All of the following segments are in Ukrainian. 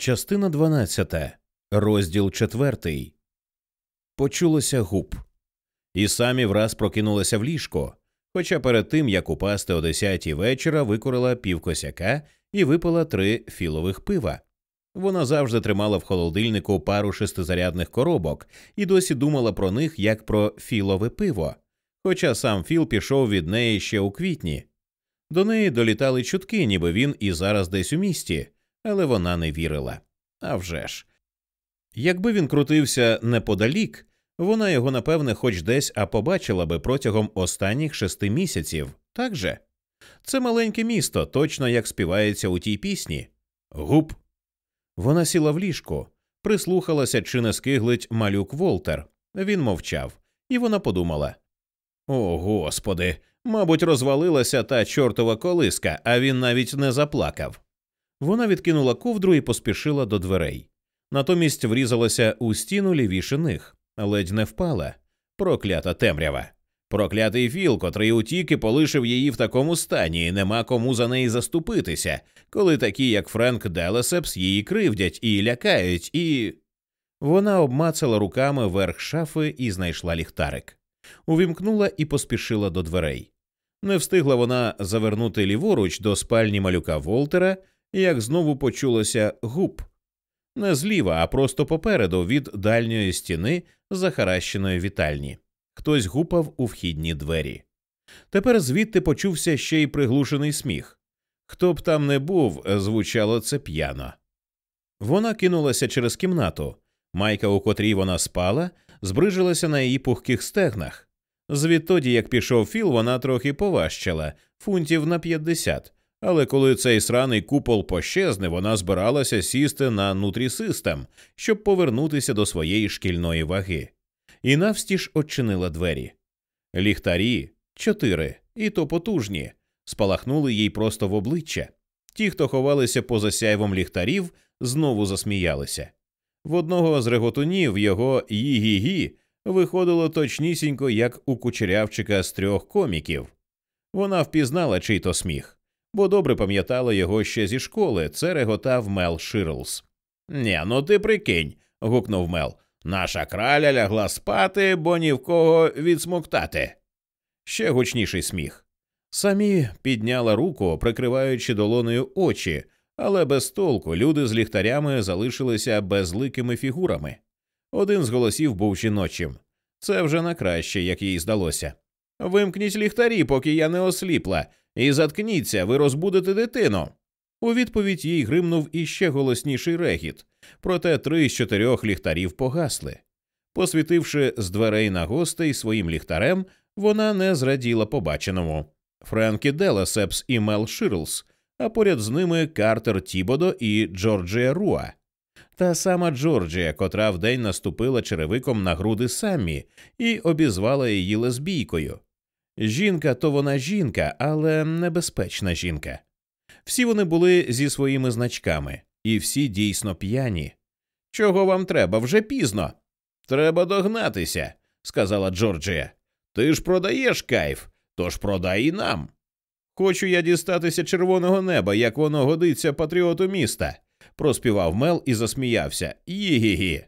Частина 12. Розділ 4. Почулося гуп. І самі враз прокинулася в ліжко. Хоча перед тим, як упасти о десятій вечора, викорила півкосяка і випила три філових пива. Вона завжди тримала в холодильнику пару шестизарядних коробок і досі думала про них як про філове пиво. Хоча сам Філ пішов від неї ще у квітні. До неї долітали чутки, ніби він і зараз десь у місті але вона не вірила. А вже ж. Якби він крутився неподалік, вона його, напевне, хоч десь а побачила би протягом останніх шести місяців, так же? Це маленьке місто, точно як співається у тій пісні. Гуп. Вона сіла в ліжку, прислухалася, чи не скиглить малюк Волтер. Він мовчав, і вона подумала О, господи, мабуть, розвалилася та чортова колиска, а він навіть не заплакав. Вона відкинула ковдру і поспішила до дверей. Натомість врізалася у стіну лівіше них, ледь не впала. Проклята темрява. Проклятий Філ, котрий утік і полишив її в такому стані, і нема кому за неї заступитися, коли такі, як Френк Делесепс, її кривдять і лякають, і. Вона обмацала руками верх шафи і знайшла ліхтарик. Увімкнула і поспішила до дверей. Не встигла вона завернути ліворуч до спальні малюка Волтера, як знову почулося гуп. Не зліва, а просто попереду від дальньої стіни захаращеної вітальні. Хтось гупав у вхідні двері. Тепер звідти почувся ще й приглушений сміх. Хто б там не був, звучало це п'яно. Вона кинулася через кімнату. Майка, у котрій вона спала, збрижилася на її пухких стегнах. Звідтоді, як пішов Філ, вона трохи поважчала, фунтів на п'ятдесят, але коли цей сраний купол пощезне, вона збиралася сісти на нутрісистем, щоб повернутися до своєї шкільної ваги, і навстіж очинила двері. Ліхтарі чотири, і то потужні, спалахнули їй просто в обличчя. Ті, хто ховалися поза сяйвом ліхтарів, знову засміялися. В одного з реготунів його «ї-гі-гі» виходило точнісінько, як у кучерявчика з трьох коміків. Вона впізнала чий то сміх бо добре пам'ятала його ще зі школи. Це реготав Мел Ширлс. Ні, ну ти прикинь. гукнув Мел. Наша краля лягла спати, бо ні в кого відсмоктати. Ще гучніший сміх. Самі підняла руку, прикриваючи долоною очі, але без толку люди з ліхтарями залишилися безликими фігурами. Один з голосів був жіночим. Це вже на краще, як їй здалося. Вимкніть ліхтарі, поки я не осліпла, і заткніться, ви розбудете дитину. У відповідь їй гримнув іще голосніший регіт, проте три з чотирьох ліхтарів погасли. Посвітивши з дверей на гостей своїм ліхтарем, вона не зраділа побаченому. Френкі Делесепс і Мел Ширлс, а поряд з ними Картер Тібодо і Джорджія Руа. Та сама Джорджія, котра вдень наступила черевиком на груди Саммі і обізвала її лесбійкою. Жінка то вона жінка, але небезпечна жінка. Всі вони були зі своїми значками, і всі дійсно п'яні. Чого вам треба вже пізно? Треба догнатися, сказала Джорджія. Ти ж продаєш кайф, тож продай і нам. Хочу я дістатися червоного неба, як воно годиться патріоту міста, проспівав Мел і засміявся. Ї-гі-гі.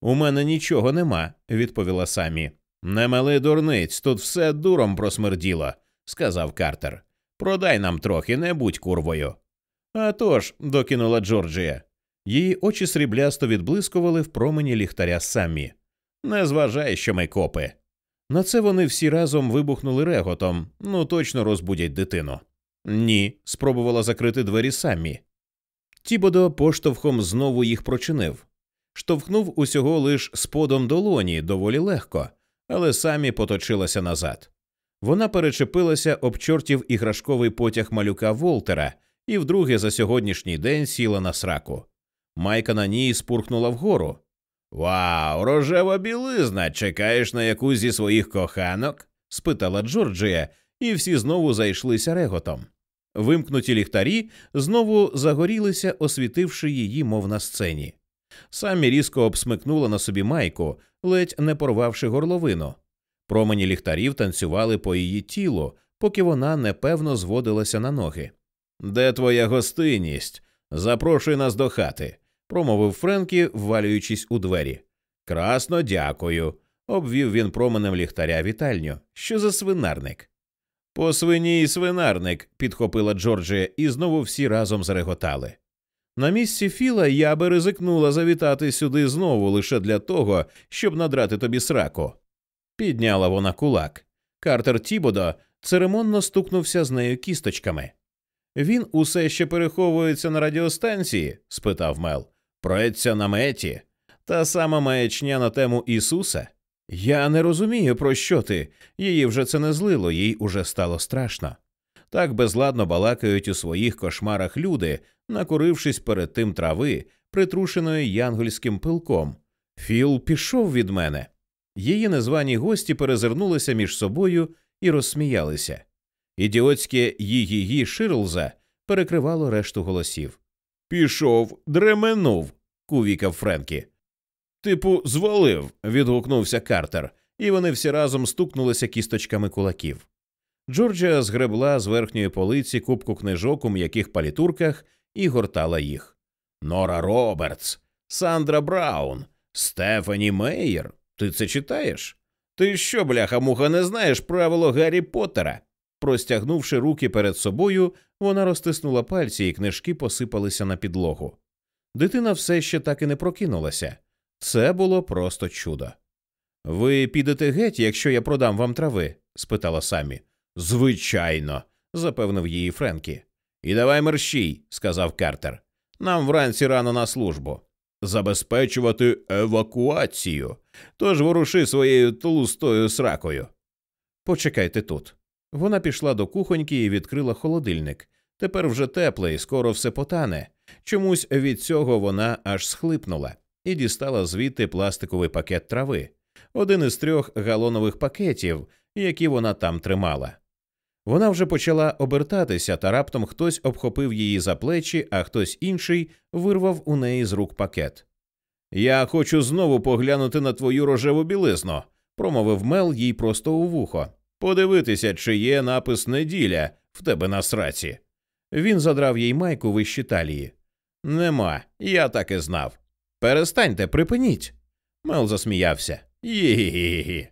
У мене нічого нема, відповіла самі. Не мали дурниць, тут все дуром просмерділо, сказав Картер. Продай нам трохи, не будь курвою. «А тож», – докинула Джорджія. Її очі сріблясто відблискували в промені ліхтаря самі. Не зважай, що ми копи. На це вони всі разом вибухнули реготом, ну точно розбудять дитину. Ні, спробувала закрити двері самі. Тібодо поштовхом знову їх прочинив. Штовхнув усього лиш сподом долоні доволі легко, але самі поточилася назад. Вона перечепилася об чортів іграшковий потяг малюка Волтера і вдруге за сьогоднішній день сіла на сраку. Майка на ній спурхнула вгору. Вау, рожева білизна! Чекаєш на якусь зі своїх коханок? спитала Джорджія, і всі знову зайшлися реготом. Вимкнуті ліхтарі знову загорілися, освітивши її, мов на сцені. Самі різко обсмикнула на собі майку, ледь не порвавши горловину. Промені ліхтарів танцювали по її тілу, поки вона непевно зводилася на ноги. Де твоя гостинність? Запрошуй нас до хати. промовив Френкі, ввалюючись у двері. Красно дякую. обвів він променем ліхтаря вітальню. Що за свинарник? По свині і свинарник, підхопила Джорджія, і знову всі разом зареготали. На місці Філа я би ризикнула завітати сюди знову лише для того, щоб надрати тобі сраку. Підняла вона кулак. Картер Тібодо церемонно стукнувся з нею кісточками. Він усе ще переховується на радіостанції? спитав Мел. Проється на меті. Та сама маячня на тему Ісуса. Я не розумію, про що ти. Її вже це не злило, їй уже стало страшно. Так безладно балакають у своїх кошмарах люди, накурившись перед тим трави, притрушеної янгольським пилком. Філ пішов від мене. Її незвані гості перезирнулися між собою і розсміялися. Ідіотське її Ширлза перекривало решту голосів. Пішов, дременув, кувікав Френкі. Типу, звалив. відгукнувся Картер, і вони всі разом стукнулися кісточками кулаків. Джорджія згребла з верхньої полиці кубку книжок у м'яких палітурках і гортала їх. Нора Робертс, Сандра Браун, Стефані Мейєр. Ти це читаєш? Ти що, бляха муха, не знаєш правило Гаррі Поттера? Простягнувши руки перед собою, вона розтиснула пальці, і книжки посипалися на підлогу. Дитина все ще так і не прокинулася. Це було просто чудо. Ви підете геть, якщо я продам вам трави? спитала самі. Звичайно, запевнив її Френкі. І давай мерщій, сказав Картер. Нам вранці рано на службу. Забезпечувати евакуацію. Тож воруши своєю тлустою сракою. Почекайте тут. Вона пішла до кухоньки і відкрила холодильник. Тепер вже теплий, скоро все потане. Чомусь від цього вона аж схлипнула і дістала звідти пластиковий пакет трави, один із трьох галонових пакетів, які вона там тримала. Вона вже почала обертатися, та раптом хтось обхопив її за плечі, а хтось інший вирвав у неї з рук пакет. Я хочу знову поглянути на твою рожеву білизну, промовив Мел їй просто у вухо. Подивитися, чи є напис неділя в тебе на сраці. Він задрав їй майку вищі талії. Нема, я так і знав. Перестаньте, припиніть. Мел засміявся. Ї-гі-гі-гі.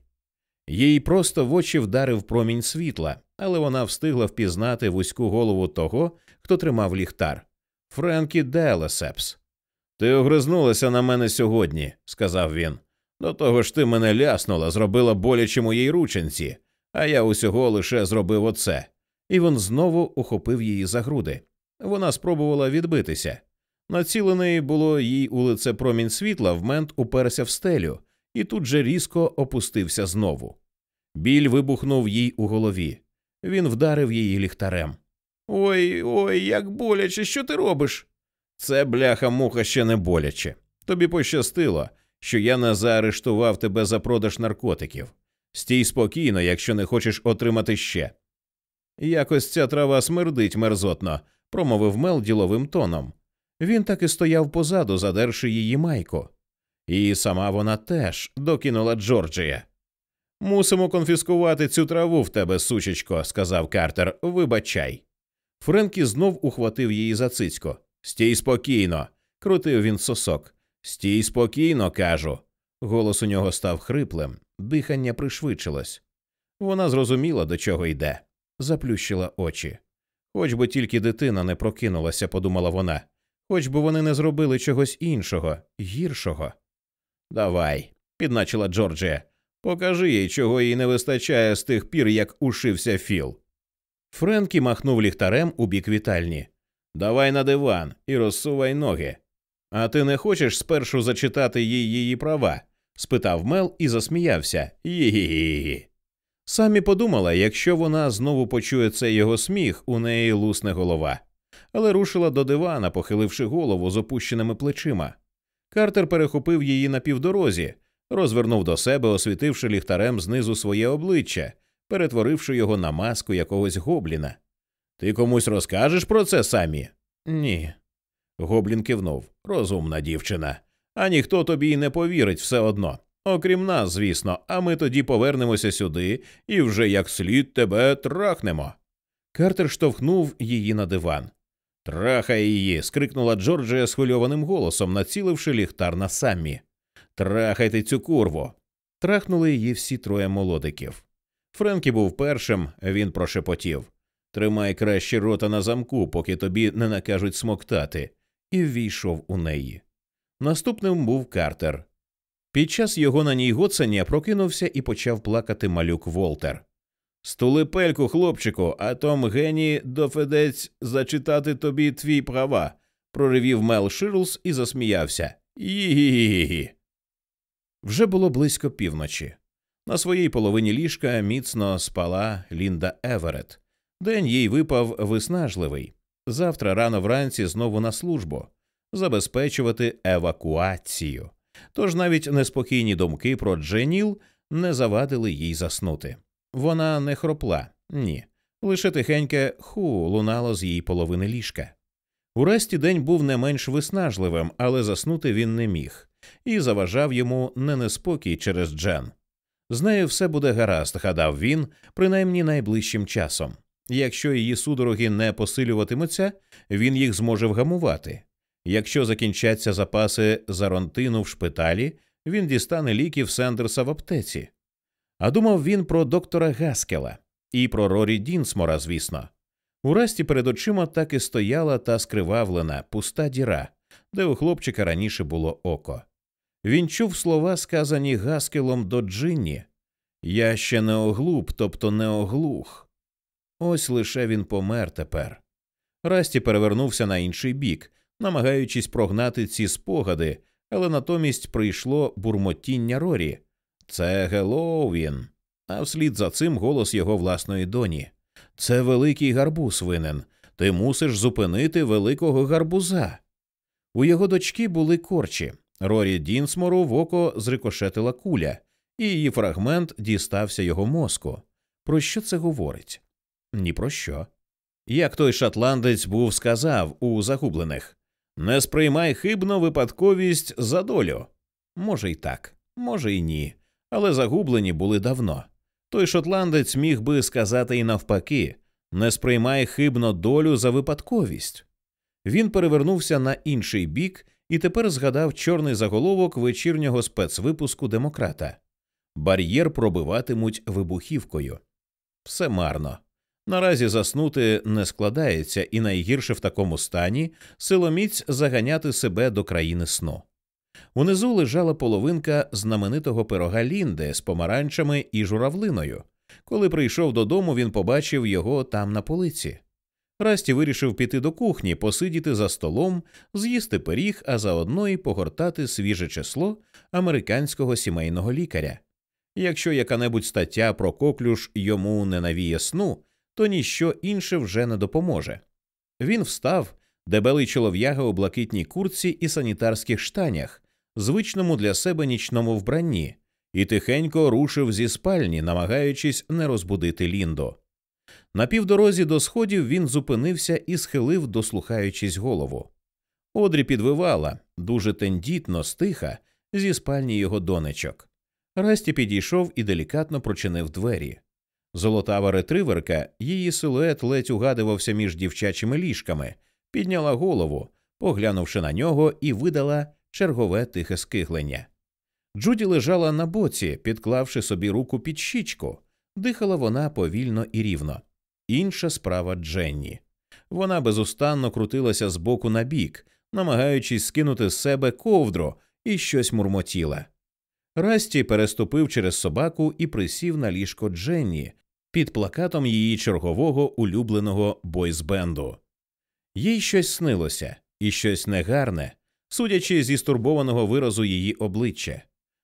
Їй просто в очі вдарив промінь світла, але вона встигла впізнати вузьку голову того, хто тримав ліхтар. Френкі Делесепс. Ти огризнулася на мене сьогодні, сказав він. До того ж ти мене ляснула, зробила боляче моїй рученці, а я усього лише зробив оце. І він знову ухопив її за груди. Вона спробувала відбитися. Націлений було їй у лице промінь світла, в мент уперся в стелю, і тут же різко опустився знову. Біль вибухнув їй у голові. Він вдарив її ліхтарем. Ой ой, як боляче, що ти робиш? Це бляха муха ще не боляче. Тобі пощастило, що я не заарештував тебе за продаж наркотиків. Стій спокійно, якщо не хочеш отримати ще. Якось ця трава смердить мерзотно, промовив Мел діловим тоном. Він так і стояв позаду, задерши її майку. І сама вона теж докинула Джорджія. Мусимо конфіскувати цю траву в тебе, сучечко, сказав Картер. Вибачай. Френкі знов ухватив її за цицько. Стій спокійно, крутив він сосок. Стій спокійно, кажу. Голос у нього став хриплим, дихання пришвидшилось. Вона зрозуміла, до чого йде, заплющила очі. Хоч би тільки дитина не прокинулася, подумала вона, хоч би вони не зробили чогось іншого, гіршого. Давай, підначила Джорджія. Покажи їй, чого їй не вистачає з тих пір, як ушився Філ. Френкі махнув ліхтарем у бік вітальні. Давай на диван і розсувай ноги. А ти не хочеш спершу зачитати їй її права? спитав Мел і засміявся. Ї-гі-гі. Самі подумала, якщо вона знову почує цей його сміх, у неї лусне голова, але рушила до дивана, похиливши голову з опущеними плечима. Картер перехопив її на півдорозі, розвернув до себе, освітивши ліхтарем знизу своє обличчя, перетворивши його на маску якогось гобліна. Ти комусь розкажеш про це самі? Ні. Гоблін кивнув. Розумна дівчина. А ніхто тобі й не повірить все одно. Окрім нас, звісно, а ми тоді повернемося сюди і вже як слід тебе трахнемо. Картер штовхнув її на диван. Трахай її. скрикнула Джорджія схвильованим голосом, націливши ліхтар на саммі. Трахайте цю курву. Трахнули її всі троє молодиків. Френкі був першим, він прошепотів Тримай краще рота на замку, поки тобі не накажуть смоктати, і ввійшов у неї. Наступним був Картер. Під час його на ній гоцання прокинувся і почав плакати малюк Волтер. Стули пельку, хлопчику, а том геній дофедець зачитати тобі твій права, проривів Мел Ширлс і засміявся. Гі-гі-гі-гі. Вже було близько півночі. На своїй половині ліжка міцно спала Лінда Еверет. День їй випав виснажливий. Завтра рано вранці знову на службу забезпечувати евакуацію. Тож навіть неспокійні думки про Дженіл не завадили їй заснути. Вона не хропла, ні, лише тихеньке ху лунало з її половини ліжка. У Расті день був не менш виснажливим, але заснути він не міг, і заважав йому не неспокій через Джен. З нею все буде гаразд, гадав він, принаймні найближчим часом. Якщо її судороги не посилюватимуться, він їх зможе вгамувати. Якщо закінчаться запаси заронтину в шпиталі, він дістане ліків Сендерса в аптеці. А думав він про доктора Гаскела і про Рорі Дінсмора, звісно. У Расті перед очима так і стояла та скривавлена пуста діра, де у хлопчика раніше було око. Він чув слова, сказані Гаскелом до Джинні Я ще не оглуп, тобто не оглух. Ось лише він помер тепер. Расті перевернувся на інший бік, намагаючись прогнати ці спогади, але натомість прийшло бурмотіння Рорі. Це Геловін. А вслід за цим голос його власної доні. Це великий гарбуз винен. Ти мусиш зупинити великого гарбуза. У його дочки були корчі. Рорі Дінсмору в око зрикошетила куля, і її фрагмент дістався його мозку. Про що це говорить? Ні про що. Як той шотландець був сказав у загублених не сприймай хибно випадковість за долю. Може, й так, може, й ні, але загублені були давно. Той шотландець міг би сказати і навпаки не сприймай хибно долю за випадковість. Він перевернувся на інший бік і тепер згадав чорний заголовок вечірнього спецвипуску демократа бар'єр пробиватимуть вибухівкою. Все марно. Наразі заснути не складається, і найгірше в такому стані силоміць заганяти себе до країни сну. Унизу лежала половинка знаменитого пирога Лінди з помаранчами і журавлиною. Коли прийшов додому, він побачив його там на полиці. Расті вирішив піти до кухні, посидіти за столом, з'їсти пиріг, а заодно й погортати свіже число американського сімейного лікаря. Якщо яка-небудь стаття про коклюш йому не навіє сну, то ніщо інше вже не допоможе. Він встав, дебелий чолов'яга у блакитній курці і санітарських штанях, звичному для себе нічному вбранні, і тихенько рушив зі спальні, намагаючись не розбудити Ліндо. На півдорозі до сходів він зупинився і схилив, дослухаючись голову. Одрі підвивала дуже тендітно, стиха, зі спальні його донечок. Расті підійшов і делікатно прочинив двері. Золотава ретриверка, її силует ледь угадувався між дівчачими ліжками, підняла голову, поглянувши на нього, і видала чергове тихе скиглення. Джуді лежала на боці, підклавши собі руку під щічку. Дихала вона повільно і рівно. Інша справа Дженні. Вона безустанно крутилася з боку на бік, намагаючись скинути з себе ковдру і щось мурмотіла. Расті переступив через собаку і присів на ліжко Дженні під плакатом її чергового улюбленого бойсбенду. Їй щось снилося і щось негарне, судячи зі стурбованого виразу її обличчя,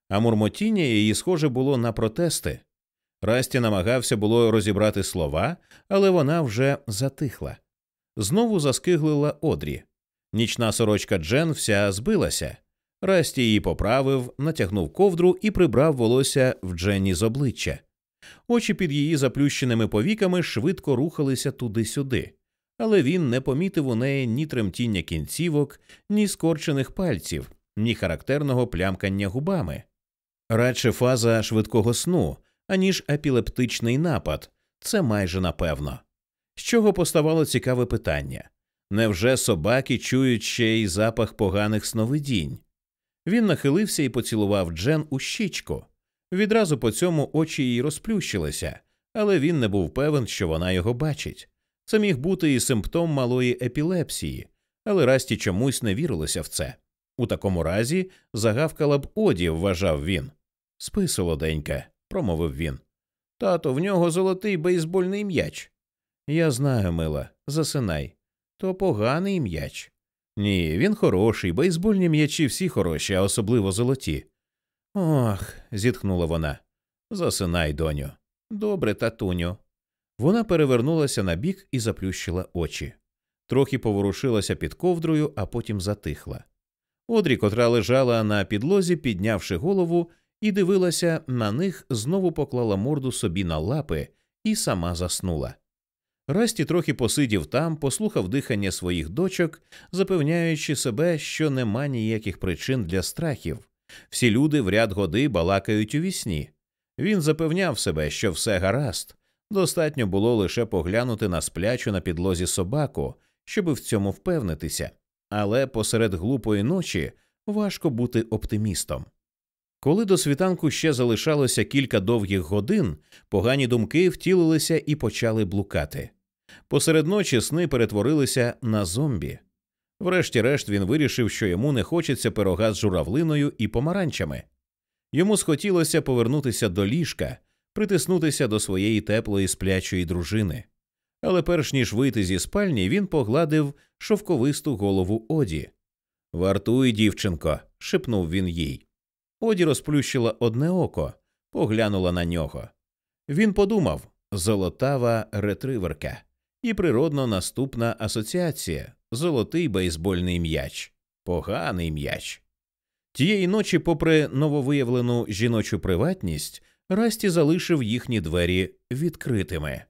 а мурмотіння її схоже було на протести. Расті намагався було розібрати слова, але вона вже затихла. Знову заскиглила одрі. Нічна сорочка Джен вся збилася. Расті її поправив, натягнув ковдру і прибрав волосся в Дженні з обличчя. Очі під її заплющеними повіками швидко рухалися туди-сюди, але він не помітив у неї ні тремтіння кінцівок, ні скорчених пальців, ні характерного плямкання губами. Радше фаза швидкого сну, аніж епілептичний напад, це майже напевно. З чого поставало цікаве питання Невже собаки чують ще й запах поганих сновидінь? Він нахилився і поцілував Джен у щічку. Відразу по цьому очі їй розплющилися, але він не був певен, що вона його бачить. Це міг бути і симптом малої епілепсії, але Расті чомусь не вірилося в це. У такому разі загавкала б оді, вважав він. Спи, солоденька, промовив він. Тато, в нього золотий бейсбольний м'яч. Я знаю, мила, засинай. То поганий м'яч. Ні, він хороший, бейсбольні м'ячі всі хороші, а особливо золоті. Ох, зітхнула вона. Засинай, доню. Добре, татуню. Вона перевернулася на бік і заплющила очі. Трохи поворушилася під ковдрою, а потім затихла. Одрі, котра лежала на підлозі, піднявши голову, і дивилася на них, знову поклала морду собі на лапи і сама заснула. Расті трохи посидів там, послухав дихання своїх дочок, запевняючи себе, що нема ніяких причин для страхів. Всі люди в ряд годи балакають у вісні. Він запевняв себе, що все гаразд. Достатньо було лише поглянути на сплячу на підлозі собаку, щоби в цьому впевнитися, але посеред глупої ночі важко бути оптимістом. Коли до світанку ще залишалося кілька довгих годин, погані думки втілилися і почали блукати. Посеред ночі сни перетворилися на зомбі. Врешті-решт він вирішив, що йому не хочеться пирога з журавлиною і помаранчами. Йому схотілося повернутися до ліжка, притиснутися до своєї теплої сплячої дружини. Але перш ніж вийти зі спальні, він погладив шовковисту голову Оді. Вартуй, дівчинко, шепнув він їй. Оді розплющила одне око, поглянула на нього. Він подумав золотава ретриверка і природно наступна асоціація золотий бейсбольний м'яч, поганий м'яч. Тієї ночі, попри нововиявлену жіночу приватність, Расті залишив їхні двері відкритими.